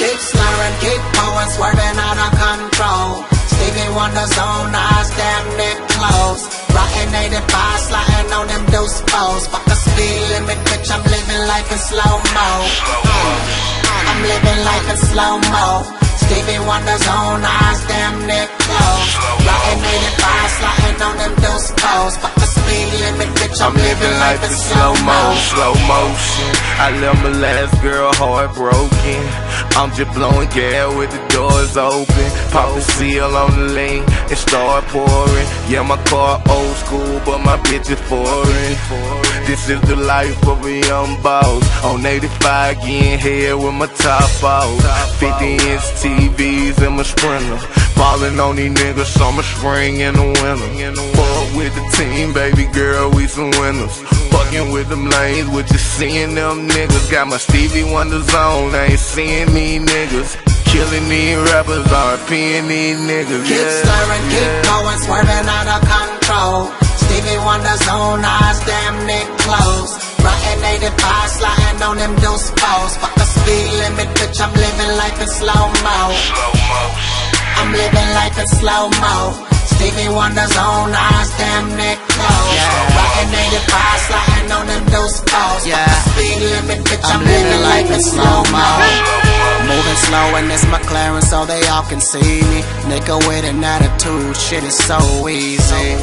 Keep slurring, keep going, swerving out of control. Stevie Wonder's on eyes, damn near close. Rotten 85, sliding on them deuce foes. Fuck the speed limit, bitch, I'm living life in slow mo. Uh, I'm living life in slow mo. Stevie Wonder's on eyes, damn near close. Rotten 85, sliding on them deuce foes. Fuck the I'm, living life in slow slow motion. I left my last girl heartbroken. I'm just blowing gas with the doors open. Pop the seal on the lane and start pouring. Yeah, my car old school, but my bitch is foreign. This is the life of a young boss. On 85, getting head with my top off. 50 inch TVs and my sprinter. Ballin' on these niggas summer, spring, and the winter. With the team, baby girl, we some winners. Fucking with them lanes, with just seeing them niggas. Got my Stevie Wonder zone, I ain't seeing me niggas. Killing these rappers, RPing these niggas. Keep yeah, slurring, keep going, swerving out of control. Stevie Wonder's on eyes, damn near close. Rotten 85, sliding on them deuce foes. Fuck the speed limit, bitch, I'm living life in slow mo. I'm living life in slow mo. Stevie Wonder's on eyes, damn near close. Yeah. Rotten 85, sliding on them deuce foes. Yeah. the speed limit, bitch, I'm, I'm living life in slow mo. mo. Moving slow in this McLaren so they all can see me. Nigga with an attitude, shit is so easy.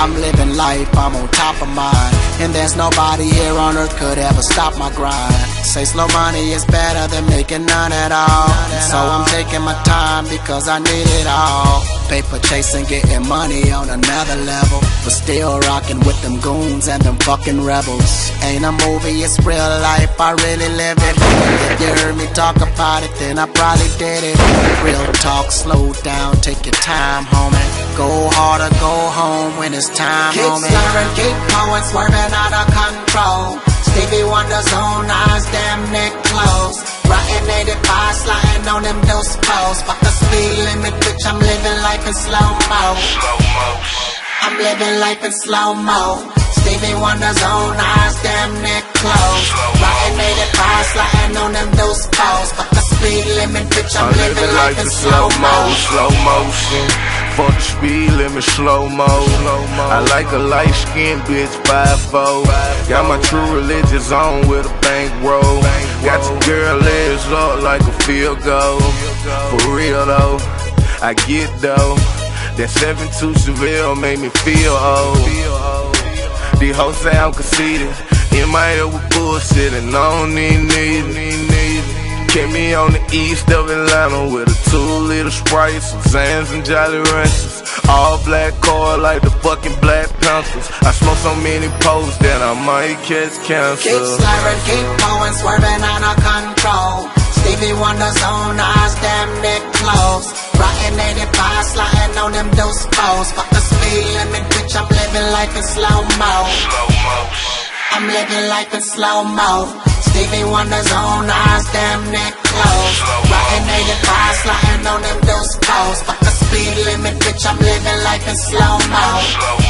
I'm living life, I'm on top of mine. And there's nobody here on earth could ever stop my grind. Say slow money is better than making none at all. So I'm taking my time because I need it all. Paper chasing, getting money on another level. But still rocking with them goons and them fucking rebels. Ain't a movie, it's real life, I really live it. If you heard me talk about it, then I probably did it. Real talk, slow down, take your time, homie. Go hard or go home when it's time, Keep homie. slurring, keep going, swerving out of control. Stevie Wonder's on eyes, damn near close. Rotten 85, sliding on them deuce foes. Fuck the speed limit, bitch, I'm living life in slow mo. I'm living life in slow mo. Stevie Wonder's on eyes, damn near close. Rotten 85, sliding on them deuce foes. Fuck the speed limit, bitch, I'm, I'm living life in slow mo, slow motion. Speed limit, slow mo. I like a light skinned bitch, 5'4. Got my true religious on with a bankroll. Got your girl legs up like a field goal. For real though, I get though. That 7-2 Chevelle made me feel old. The whole I'm conceited. In my head with bullshit and I don't need need Kept me on the east of Atlanta with a two liter Sprite, some Xans and Jolly Ranchers. All black car like the fucking Black Panthers. I smoke so many posts that I might catch cancer. Keep slurring, keep going, swerving out of control. Stevie Wonder's on eyes, damn near close. Rotten 85, sliding on them deuce foes. Fuck the speed limit, bitch, I'm living life in slow mo. Living life in slow mo. Stevie Wonder's on eyes, damn near close. Rotten 85, sliding on them deuce foes. Fuck the speed limit, bitch, I'm living life in slow mo.